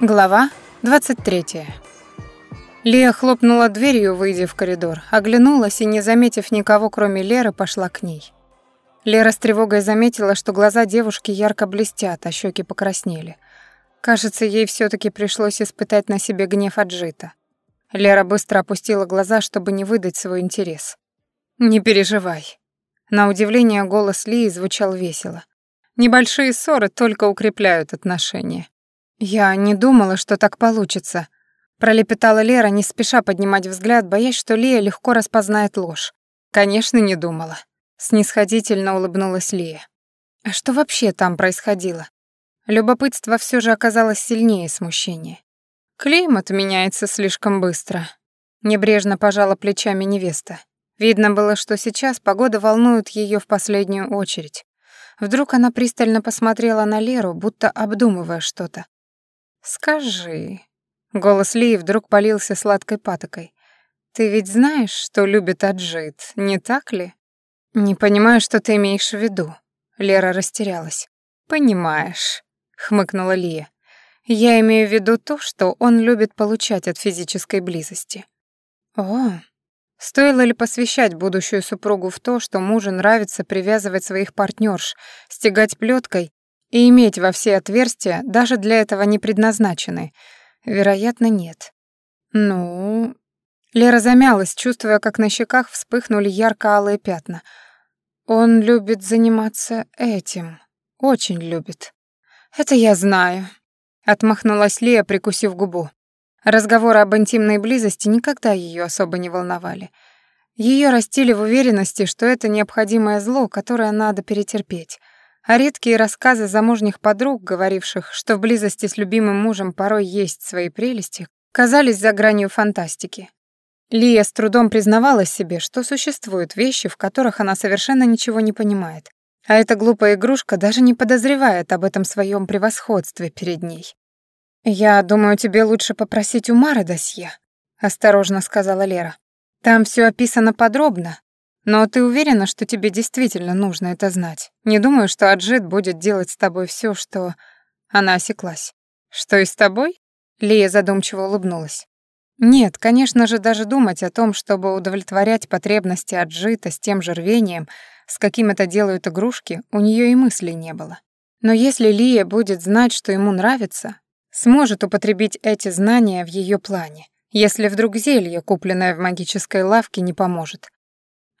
Глава 23. Лия хлопнула дверью, выйдя в коридор, оглянулась и, не заметив никого, кроме Леры, пошла к ней. Лера с тревогой заметила, что глаза девушки ярко блестят, а щеки покраснели. Кажется, ей все таки пришлось испытать на себе гнев Аджита. Лера быстро опустила глаза, чтобы не выдать свой интерес. «Не переживай». На удивление голос Лии звучал весело. «Небольшие ссоры только укрепляют отношения. «Я не думала, что так получится», — пролепетала Лера, не спеша поднимать взгляд, боясь, что Лия легко распознает ложь. «Конечно, не думала», — снисходительно улыбнулась Лия. «А что вообще там происходило?» Любопытство все же оказалось сильнее смущения. «Климат меняется слишком быстро», — небрежно пожала плечами невеста. Видно было, что сейчас погода волнует ее в последнюю очередь. Вдруг она пристально посмотрела на Леру, будто обдумывая что-то. «Скажи...» Голос Ли вдруг полился сладкой патокой. «Ты ведь знаешь, что любит Аджит, не так ли?» «Не понимаю, что ты имеешь в виду». Лера растерялась. «Понимаешь», — хмыкнула Лия. «Я имею в виду то, что он любит получать от физической близости». «О, Стоило ли посвящать будущую супругу в то, что мужу нравится привязывать своих партнерш, стегать плеткой и И иметь во все отверстия даже для этого не предназначены? Вероятно, нет. Ну... Лера замялась, чувствуя, как на щеках вспыхнули ярко-алые пятна. Он любит заниматься этим. Очень любит. Это я знаю. Отмахнулась Лея, прикусив губу. Разговоры об интимной близости никогда ее особо не волновали. Ее растили в уверенности, что это необходимое зло, которое надо перетерпеть. а редкие рассказы замужних подруг, говоривших, что в близости с любимым мужем порой есть свои прелести, казались за гранью фантастики. Лия с трудом признавалась себе, что существуют вещи, в которых она совершенно ничего не понимает, а эта глупая игрушка даже не подозревает об этом своем превосходстве перед ней. «Я думаю, тебе лучше попросить у Мары досье», — осторожно сказала Лера. «Там все описано подробно, Но ты уверена, что тебе действительно нужно это знать? Не думаю, что Аджит будет делать с тобой все, что...» Она осеклась. «Что и с тобой?» Лия задумчиво улыбнулась. «Нет, конечно же, даже думать о том, чтобы удовлетворять потребности Аджита с тем же рвением, с каким это делают игрушки, у нее и мыслей не было. Но если Лия будет знать, что ему нравится, сможет употребить эти знания в ее плане, если вдруг зелье, купленное в магической лавке, не поможет.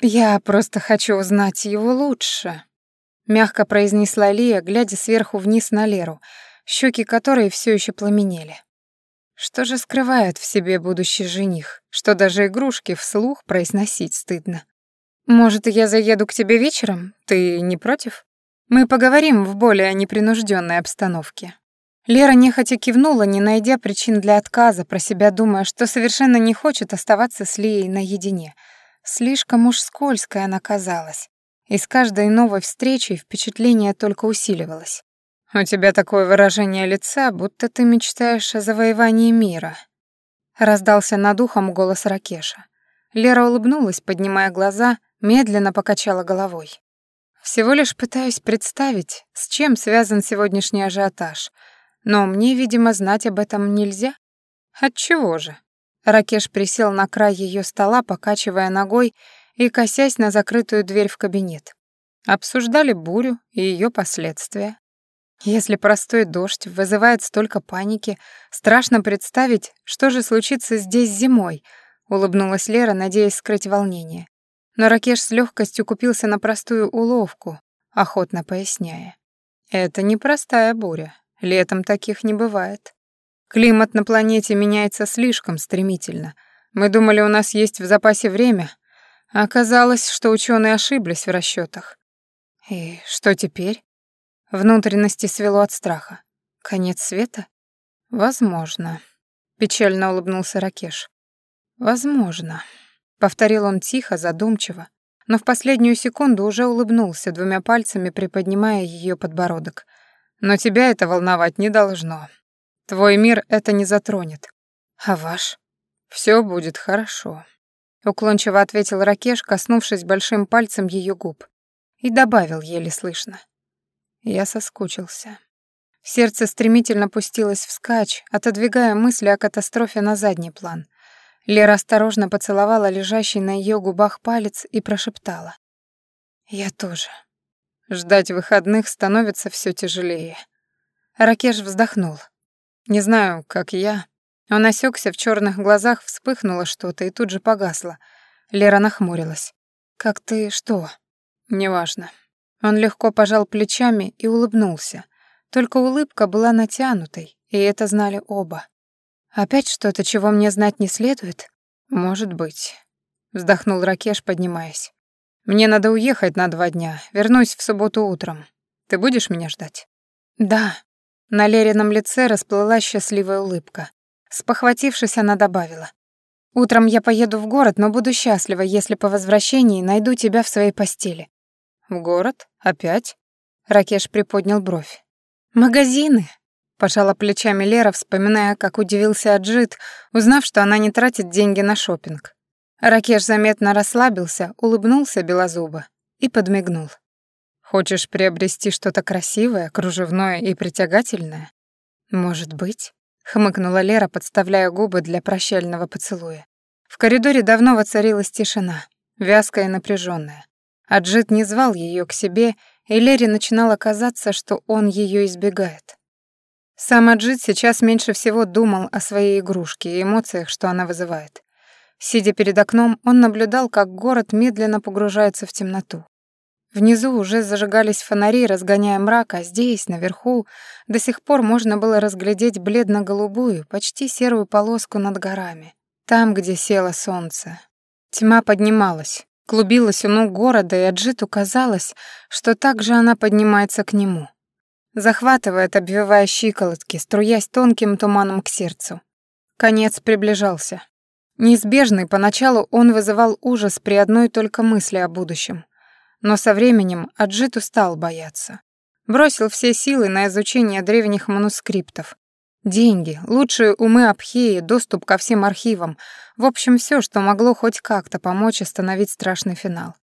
«Я просто хочу узнать его лучше», — мягко произнесла Лия, глядя сверху вниз на Леру, щеки которой все еще пламенели. Что же скрывает в себе будущий жених, что даже игрушки вслух произносить стыдно? «Может, я заеду к тебе вечером? Ты не против? Мы поговорим в более непринужденной обстановке». Лера нехотя кивнула, не найдя причин для отказа, про себя думая, что совершенно не хочет Слишком кому скользкая она казалась, и с каждой новой встречей впечатление только усиливалось. «У тебя такое выражение лица, будто ты мечтаешь о завоевании мира», — раздался над ухом голос Ракеша. Лера улыбнулась, поднимая глаза, медленно покачала головой. «Всего лишь пытаюсь представить, с чем связан сегодняшний ажиотаж, но мне, видимо, знать об этом нельзя. Отчего же?» Ракеш присел на край ее стола, покачивая ногой и косясь на закрытую дверь в кабинет. Обсуждали бурю и ее последствия. Если простой дождь вызывает столько паники, страшно представить, что же случится здесь зимой, улыбнулась Лера, надеясь скрыть волнение. Но Ракеш с легкостью купился на простую уловку, охотно поясняя. Это не простая буря. Летом таких не бывает. Климат на планете меняется слишком стремительно. Мы думали, у нас есть в запасе время, а оказалось, что ученые ошиблись в расчетах. И что теперь? Внутренности свело от страха. Конец света? Возможно. Печально улыбнулся Ракеш. Возможно. Повторил он тихо, задумчиво, но в последнюю секунду уже улыбнулся, двумя пальцами приподнимая ее подбородок. Но тебя это волновать не должно. Твой мир это не затронет. А ваш? Все будет хорошо. Уклончиво ответил Ракеш, коснувшись большим пальцем ее губ. И добавил еле слышно. Я соскучился. Сердце стремительно пустилось вскачь, отодвигая мысли о катастрофе на задний план. Лера осторожно поцеловала лежащий на ее губах палец и прошептала. «Я тоже». Ждать выходных становится все тяжелее. Ракеш вздохнул. Не знаю, как я. Он осекся в черных глазах, вспыхнуло что-то, и тут же погасло. Лера нахмурилась. «Как ты что?» «Неважно». Он легко пожал плечами и улыбнулся. Только улыбка была натянутой, и это знали оба. «Опять что-то, чего мне знать не следует?» «Может быть», — вздохнул Ракеш, поднимаясь. «Мне надо уехать на два дня. Вернусь в субботу утром. Ты будешь меня ждать?» «Да», на Лерином лице плыла счастливая улыбка. Спохватившись, она добавила. «Утром я поеду в город, но буду счастлива, если по возвращении найду тебя в своей постели». «В город? Опять?» Ракеш приподнял бровь. «Магазины!» Пожала плечами Лера, вспоминая, как удивился Аджит, узнав, что она не тратит деньги на шопинг. Ракеш заметно расслабился, улыбнулся белозубо и подмигнул. Хочешь приобрести что-то красивое, кружевное и притягательное? Может быть, хмыкнула Лера, подставляя губы для прощального поцелуя. В коридоре давно воцарилась тишина, вязкая и напряженная. Аджит не звал ее к себе, и Лере начинало казаться, что он ее избегает. Сам Аджит сейчас меньше всего думал о своей игрушке и эмоциях, что она вызывает. Сидя перед окном, он наблюдал, как город медленно погружается в темноту. Внизу уже зажигались фонари, разгоняя мрак, а здесь, наверху, до сих пор можно было разглядеть бледно-голубую, почти серую полоску над горами, там, где село солнце. Тьма поднималась, клубилась у ног города, и Аджиту казалось, что так же она поднимается к нему. Захватывает, обвивая щиколотки, струясь тонким туманом к сердцу. Конец приближался. Неизбежный поначалу он вызывал ужас при одной только мысли о будущем. но со временем Аджит устал бояться. Бросил все силы на изучение древних манускриптов. Деньги, лучшие умы Абхеи, доступ ко всем архивам. В общем, все, что могло хоть как-то помочь остановить страшный финал.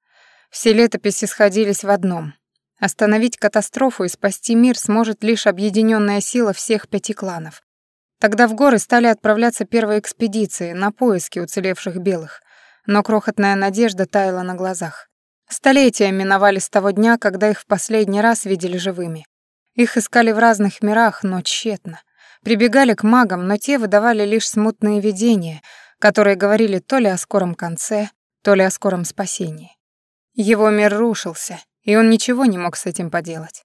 Все летописи сходились в одном. Остановить катастрофу и спасти мир сможет лишь объединенная сила всех пяти кланов. Тогда в горы стали отправляться первые экспедиции на поиски уцелевших белых, но крохотная надежда таяла на глазах. Столетия миновали с того дня, когда их в последний раз видели живыми. Их искали в разных мирах, но тщетно. Прибегали к магам, но те выдавали лишь смутные видения, которые говорили то ли о скором конце, то ли о скором спасении. Его мир рушился, и он ничего не мог с этим поделать.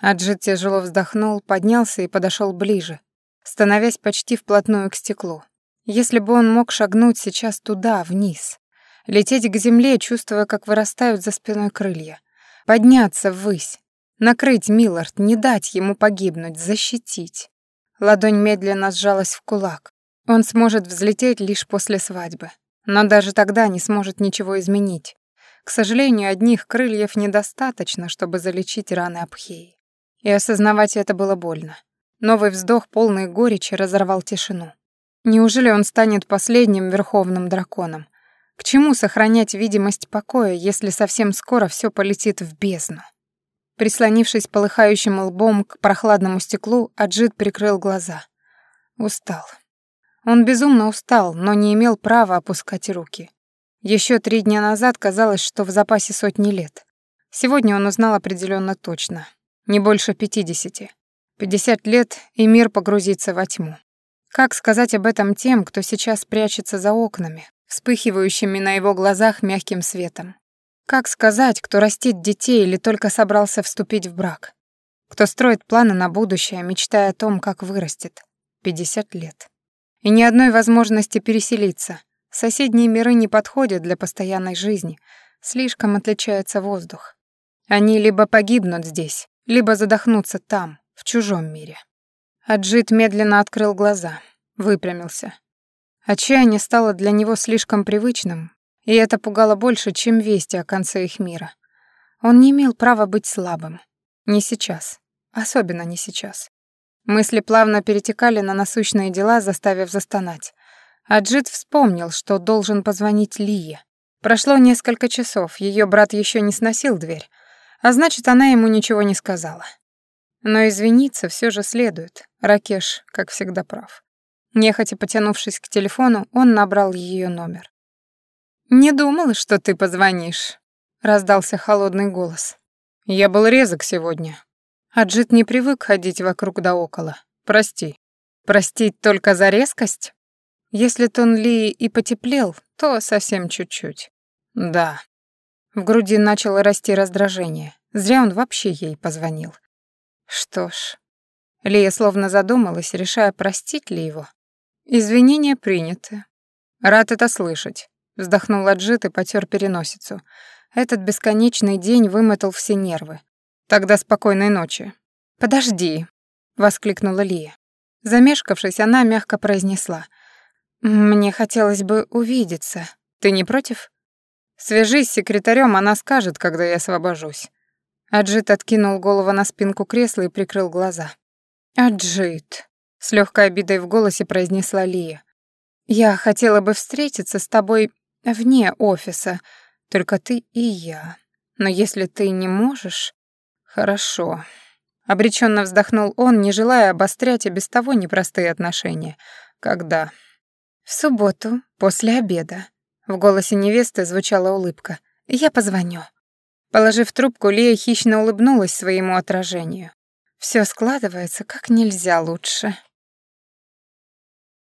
Аджит тяжело вздохнул, поднялся и подошел ближе, становясь почти вплотную к стеклу. Если бы он мог шагнуть сейчас туда, вниз. лететь к земле, чувствуя, как вырастают за спиной крылья, подняться ввысь, накрыть Миллард, не дать ему погибнуть, защитить. Ладонь медленно сжалась в кулак. Он сможет взлететь лишь после свадьбы, но даже тогда не сможет ничего изменить. К сожалению, одних крыльев недостаточно, чтобы залечить раны Абхеи. И осознавать это было больно. Новый вздох, полный горечи, разорвал тишину. Неужели он станет последним верховным драконом? К чему сохранять видимость покоя, если совсем скоро все полетит в бездну? Прислонившись полыхающим лбом к прохладному стеклу, Аджит прикрыл глаза. Устал. Он безумно устал, но не имел права опускать руки. Еще три дня назад казалось, что в запасе сотни лет. Сегодня он узнал определенно точно. Не больше пятидесяти. Пятьдесят лет, и мир погрузится во тьму. Как сказать об этом тем, кто сейчас прячется за окнами, Вспыхивающими на его глазах мягким светом. Как сказать, кто растит детей или только собрался вступить в брак? Кто строит планы на будущее, мечтая о том, как вырастет. 50 лет. И ни одной возможности переселиться. Соседние миры не подходят для постоянной жизни. Слишком отличается воздух. Они либо погибнут здесь, либо задохнутся там, в чужом мире. Аджит медленно открыл глаза, выпрямился. Отчаяние стало для него слишком привычным, и это пугало больше, чем вести о конце их мира. Он не имел права быть слабым. Не сейчас. Особенно не сейчас. Мысли плавно перетекали на насущные дела, заставив застонать. Аджит вспомнил, что должен позвонить Лие. Прошло несколько часов, ее брат еще не сносил дверь, а значит, она ему ничего не сказала. Но извиниться все же следует. Ракеш, как всегда, прав. Нехотя потянувшись к телефону, он набрал ее номер. «Не думала, что ты позвонишь», — раздался холодный голос. «Я был резок сегодня». Аджит не привык ходить вокруг да около. «Прости». «Простить только за резкость?» Если тон Ли и потеплел, то совсем чуть-чуть. «Да». В груди начало расти раздражение. Зря он вообще ей позвонил. Что ж... Лия словно задумалась, решая, простить ли его.«Извинения приняты». «Рад это слышать», — вздохнул Аджит и потер переносицу. Этот бесконечный день вымотал все нервы. «Тогда спокойной ночи». «Подожди», — воскликнула Лия. Замешкавшись, она мягко произнесла. «Мне хотелось бы увидеться. Ты не против?» «Свяжись с секретарем, она скажет, когда я освобожусь». Аджит откинул голову на спинку кресла и прикрыл глаза. «Аджит», — с легкой обидой в голосе произнесла Лия. «Я хотела бы встретиться с тобой вне офиса, только ты и я. Но если ты не можешь...» «Хорошо». Обреченно вздохнул он, не желая обострять и без того непростые отношения. «Когда?» «В субботу, после обеда». В голосе невесты звучала улыбка. «Я позвоню». Положив трубку, Лия хищно улыбнулась своему отражению. Все складывается как нельзя лучше.